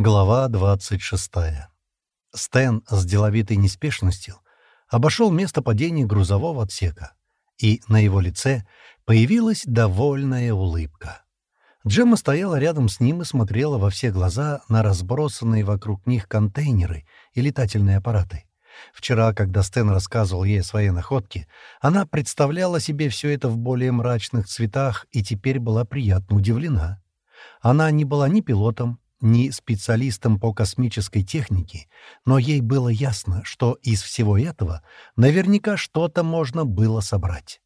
Глава 26. Стэн с деловитой неспешностью обошел место падения грузового отсека, и на его лице появилась довольная улыбка. Джемма стояла рядом с ним и смотрела во все глаза на разбросанные вокруг них контейнеры и летательные аппараты. Вчера, когда Стэн рассказывал ей о своей находке, она представляла себе все это в более мрачных цветах и теперь была приятно удивлена. Она не была ни пилотом, ни специалистом по космической технике, но ей было ясно, что из всего этого наверняка что-то можно было собрать.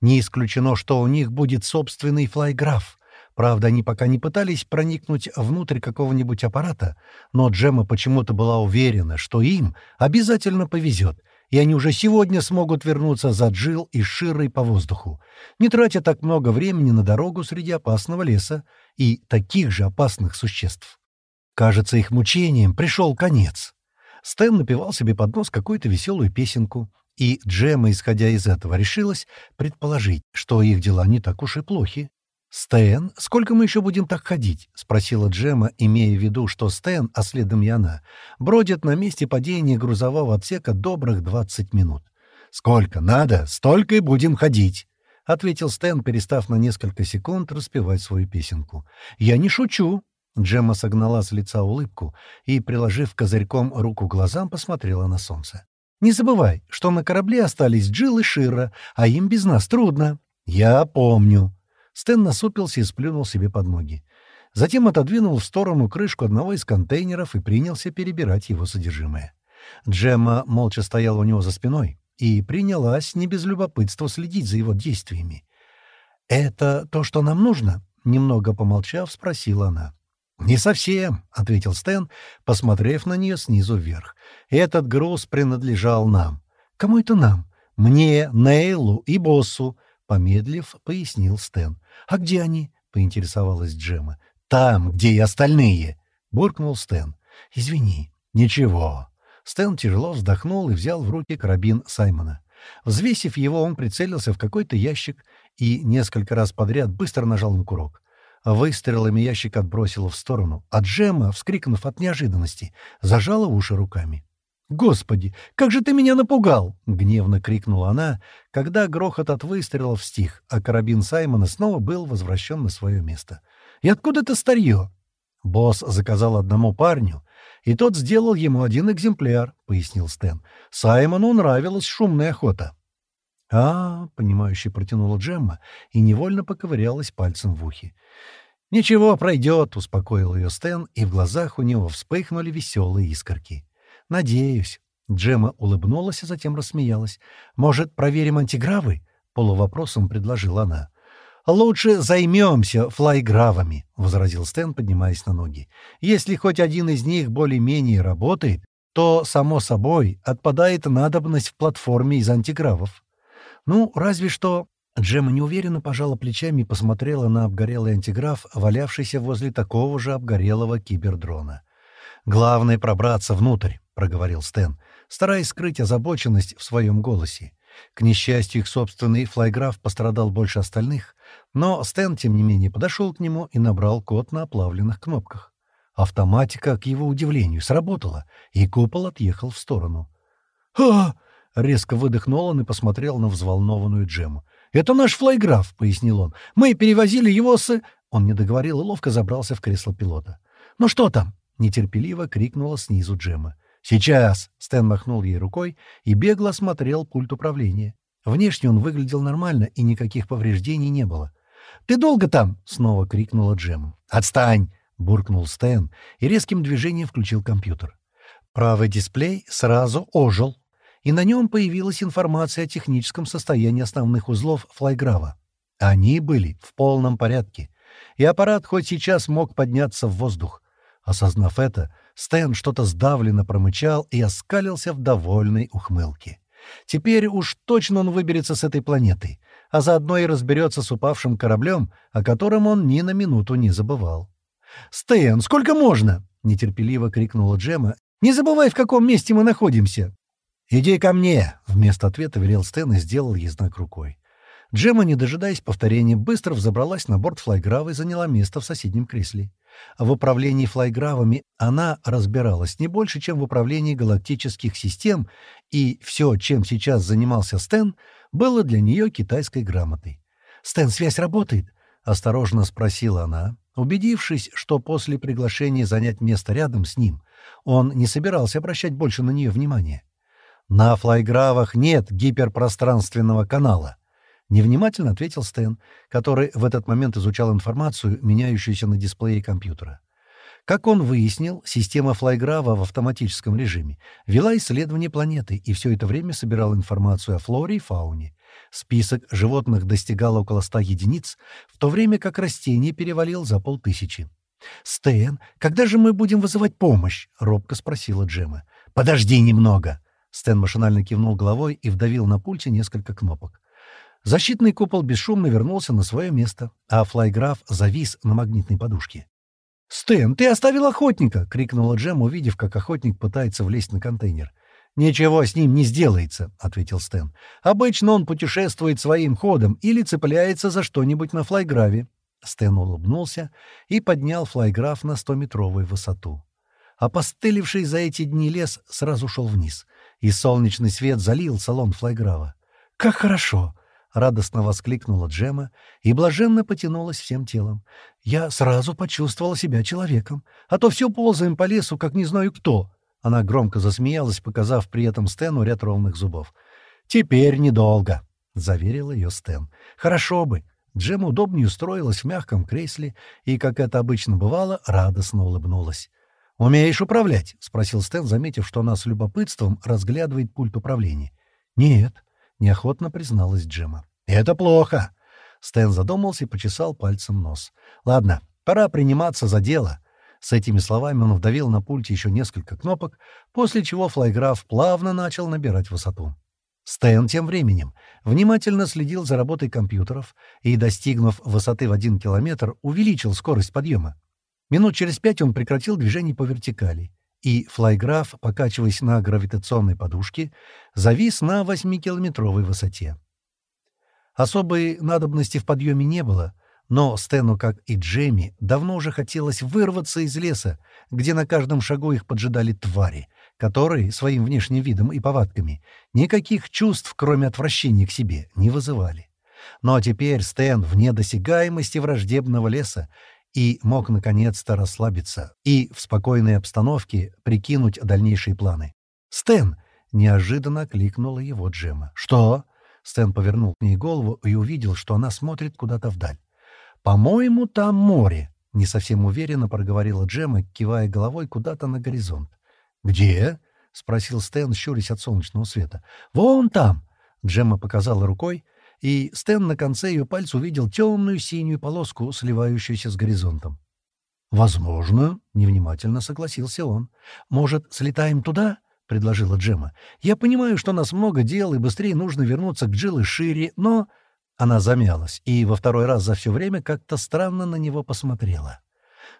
Не исключено, что у них будет собственный флайграф. Правда, они пока не пытались проникнуть внутрь какого-нибудь аппарата, но Джема почему-то была уверена, что им обязательно повезет — и они уже сегодня смогут вернуться за Джил и Широй по воздуху, не тратя так много времени на дорогу среди опасного леса и таких же опасных существ. Кажется, их мучением пришел конец. Стэн напевал себе под нос какую-то веселую песенку, и Джема, исходя из этого, решилась предположить, что их дела не так уж и плохи. «Стэн, сколько мы еще будем так ходить?» — спросила Джема, имея в виду, что Стэн, а следом и она, бродит на месте падения грузового отсека добрых 20 минут. «Сколько надо, столько и будем ходить», — ответил Стэн, перестав на несколько секунд распевать свою песенку. «Я не шучу». Джемма согнала с лица улыбку и, приложив козырьком руку к глазам, посмотрела на солнце. «Не забывай, что на корабле остались Джилл и Шира, а им без нас трудно». «Я помню», Стэн насупился и сплюнул себе под ноги. Затем отодвинул в сторону крышку одного из контейнеров и принялся перебирать его содержимое. Джемма молча стояла у него за спиной и принялась не без любопытства следить за его действиями. «Это то, что нам нужно?» — немного помолчав, спросила она. «Не совсем», — ответил Стэн, посмотрев на нее снизу вверх. «Этот груз принадлежал нам». «Кому это нам?» «Мне, Нейлу и боссу», — помедлив, пояснил Стэн. «А где они?» — поинтересовалась Джема. «Там, где и остальные!» — буркнул Стэн. «Извини». «Ничего». Стэн тяжело вздохнул и взял в руки карабин Саймона. Взвесив его, он прицелился в какой-то ящик и несколько раз подряд быстро нажал на курок. Выстрелами ящик отбросило в сторону, а Джема, вскрикнув от неожиданности, зажала уши руками. «Господи, как же ты меня напугал!» — гневно крикнула она, когда грохот от выстрелов стих, а карабин Саймона снова был возвращен на свое место. «И откуда это старье?» «Босс заказал одному парню, и тот сделал ему один экземпляр», — пояснил Стэн. «Саймону нравилась шумная охота». «А, — понимающе протянула Джемма и невольно поковырялась пальцем в ухе. «Ничего, пройдет», — успокоил ее Стэн, и в глазах у него вспыхнули веселые искорки. «Надеюсь». Джема улыбнулась, а затем рассмеялась. «Может, проверим антигравы?» — полувопросом предложила она. «Лучше займемся флайгравами», — возразил Стэн, поднимаясь на ноги. «Если хоть один из них более-менее работает, то, само собой, отпадает надобность в платформе из антигравов. Ну, разве что...» Джема неуверенно пожала плечами и посмотрела на обгорелый антиграф, валявшийся возле такого же обгорелого кибердрона. «Главное — пробраться внутрь проговорил Стэн, стараясь скрыть озабоченность в своем голосе. К несчастью, их собственный флайграф пострадал больше остальных, но Стэн, тем не менее, подошел к нему и набрал код на оплавленных кнопках. Автоматика, к его удивлению, сработала, и купол отъехал в сторону. «А!» — резко выдохнул он и посмотрел на взволнованную Джему. «Это наш флайграф», — пояснил он. «Мы перевозили его с...» Он не договорил и ловко забрался в кресло пилота. «Ну что там?» — нетерпеливо крикнула снизу Джема. «Сейчас!» — Стэн махнул ей рукой и бегло осмотрел пульт управления. Внешне он выглядел нормально, и никаких повреждений не было. «Ты долго там?» — снова крикнула Джем. «Отстань!» — буркнул Стэн и резким движением включил компьютер. Правый дисплей сразу ожил, и на нем появилась информация о техническом состоянии основных узлов флайграва. Они были в полном порядке, и аппарат хоть сейчас мог подняться в воздух. Осознав это, Стэн что-то сдавленно промычал и оскалился в довольной ухмылке. Теперь уж точно он выберется с этой планеты, а заодно и разберется с упавшим кораблем, о котором он ни на минуту не забывал. «Стэн, сколько можно?» — нетерпеливо крикнула Джема. «Не забывай, в каком месте мы находимся!» «Иди ко мне!» — вместо ответа велел Стэн и сделал ей знак рукой. Джема, не дожидаясь повторения, быстро взобралась на борт флайграва и заняла место в соседнем кресле. В управлении флайгравами она разбиралась не больше, чем в управлении галактических систем, и все, чем сейчас занимался Стэн, было для нее китайской грамотой. «Стэн, связь работает?» — осторожно спросила она, убедившись, что после приглашения занять место рядом с ним он не собирался обращать больше на нее внимания. «На флайгравах нет гиперпространственного канала», — невнимательно ответил Стэн, который в этот момент изучал информацию, меняющуюся на дисплее компьютера. Как он выяснил, система флайграва в автоматическом режиме вела исследование планеты и все это время собирала информацию о флоре и фауне. Список животных достигал около ста единиц, в то время как растений перевалил за полтысячи. «Стэн, когда же мы будем вызывать помощь?» — робко спросила Джема. «Подожди немного!» Стэн машинально кивнул головой и вдавил на пульте несколько кнопок. Защитный купол бесшумно вернулся на свое место, а флайграф завис на магнитной подушке. «Стэн, ты оставил охотника!» — крикнула Джем, увидев, как охотник пытается влезть на контейнер. «Ничего с ним не сделается», — ответил Стэн. «Обычно он путешествует своим ходом или цепляется за что-нибудь на флайграве». Стэн улыбнулся и поднял флайграф на стометровую высоту. Опостылевший за эти дни лес сразу шел вниз, и солнечный свет залил салон флайграва. «Как хорошо!» — радостно воскликнула Джема и блаженно потянулась всем телом. «Я сразу почувствовала себя человеком, а то все ползаем по лесу, как не знаю кто». Она громко засмеялась, показав при этом Стэну ряд ровных зубов. «Теперь недолго», — заверил ее Стэн. «Хорошо бы». Джема удобнее устроилась в мягком кресле и, как это обычно бывало, радостно улыбнулась. «Умеешь управлять?» — спросил Стэн, заметив, что она с любопытством разглядывает пульт управления. «Нет», неохотно призналась Джема. «Это плохо!» Стэн задумался и почесал пальцем нос. «Ладно, пора приниматься за дело». С этими словами он вдавил на пульте еще несколько кнопок, после чего флайграф плавно начал набирать высоту. Стэн тем временем внимательно следил за работой компьютеров и, достигнув высоты в один километр, увеличил скорость подъема. Минут через пять он прекратил движение по вертикали и флайграф, покачиваясь на гравитационной подушке, завис на 8-километровой высоте. Особой надобности в подъеме не было, но Стэну, как и Джемми, давно уже хотелось вырваться из леса, где на каждом шагу их поджидали твари, которые своим внешним видом и повадками никаких чувств, кроме отвращения к себе, не вызывали. Но теперь Стэн вне досягаемости враждебного леса и мог наконец-то расслабиться и в спокойной обстановке прикинуть дальнейшие планы. «Стэн!» — неожиданно кликнула его Джема. «Что?» — Стэн повернул к ней голову и увидел, что она смотрит куда-то вдаль. «По-моему, там море», — не совсем уверенно проговорила Джема, кивая головой куда-то на горизонт. «Где?» — спросил Стэн, щурясь от солнечного света. «Вон там!» — Джемма показала рукой, и Стэн на конце ее пальца увидел темную синюю полоску, сливающуюся с горизонтом. «Возможно», — невнимательно согласился он. «Может, слетаем туда?» — предложила Джема. «Я понимаю, что нас много дел, и быстрее нужно вернуться к Джилл и Шире, но...» Она замялась и во второй раз за все время как-то странно на него посмотрела.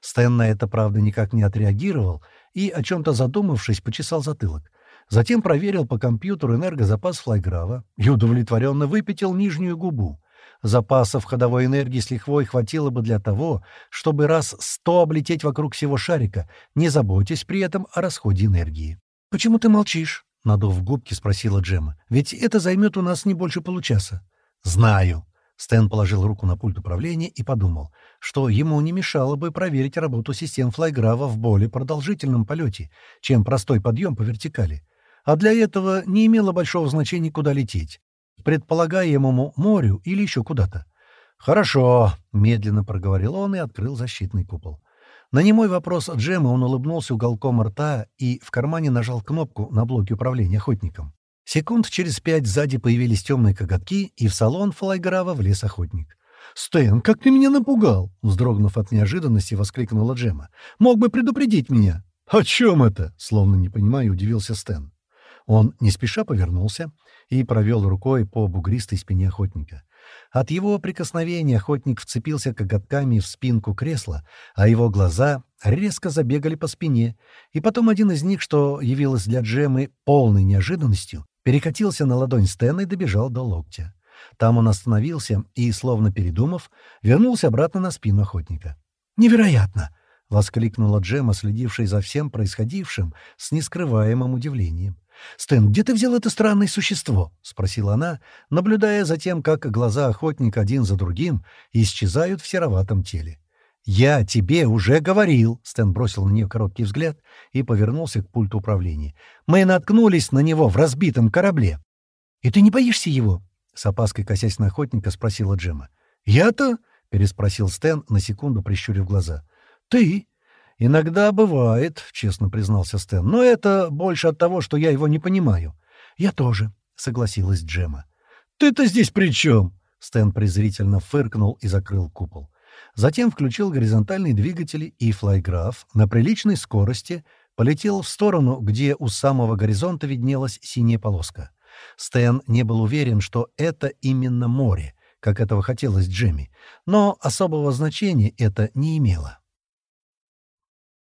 Стэн на это, правда, никак не отреагировал и, о чем-то задумавшись, почесал затылок. Затем проверил по компьютеру энергозапас флайграва и удовлетворенно выпятил нижнюю губу. Запасов ходовой энергии с лихвой хватило бы для того, чтобы раз сто облететь вокруг всего шарика, не заботясь при этом о расходе энергии. «Почему ты молчишь?» — надув губки, спросила Джема. «Ведь это займет у нас не больше получаса». «Знаю». Стэн положил руку на пульт управления и подумал, что ему не мешало бы проверить работу систем флайграва в более продолжительном полете, чем простой подъем по вертикали а для этого не имело большого значения, куда лететь. Предполагаемому морю или еще куда-то. «Хорошо», — медленно проговорил он и открыл защитный купол. На немой вопрос Джема он улыбнулся уголком рта и в кармане нажал кнопку на блоке управления охотником. Секунд через пять сзади появились темные коготки, и в салон флайграва влез охотник. «Стэн, как ты меня напугал!» — вздрогнув от неожиданности, воскликнула Джема. «Мог бы предупредить меня!» «О чем это?» — словно не понимая, удивился Стэн. Он не спеша повернулся и провел рукой по бугристой спине охотника. От его прикосновения охотник вцепился коготками в спинку кресла, а его глаза резко забегали по спине, и потом один из них, что явилось для Джемы полной неожиданностью, перекатился на ладонь Стэна и добежал до локтя. Там он остановился и, словно передумав, вернулся обратно на спину охотника. «Невероятно!» —— воскликнула Джема, следившая за всем происходившим с нескрываемым удивлением. «Стэн, где ты взял это странное существо?» — спросила она, наблюдая за тем, как глаза охотника один за другим исчезают в сероватом теле. «Я тебе уже говорил!» — Стэн бросил на нее короткий взгляд и повернулся к пульту управления. «Мы наткнулись на него в разбитом корабле!» «И ты не боишься его?» — с опаской косясь на охотника спросила Джема. «Я-то?» — переспросил Стэн, на секунду прищурив глаза. «Ты?» «Иногда бывает», — честно признался Стэн. «Но это больше от того, что я его не понимаю». «Я тоже», — согласилась Джема. «Ты-то здесь при чем?» Стэн презрительно фыркнул и закрыл купол. Затем включил горизонтальные двигатели, и флайграф на приличной скорости полетел в сторону, где у самого горизонта виднелась синяя полоска. Стэн не был уверен, что это именно море, как этого хотелось Джемми, но особого значения это не имело.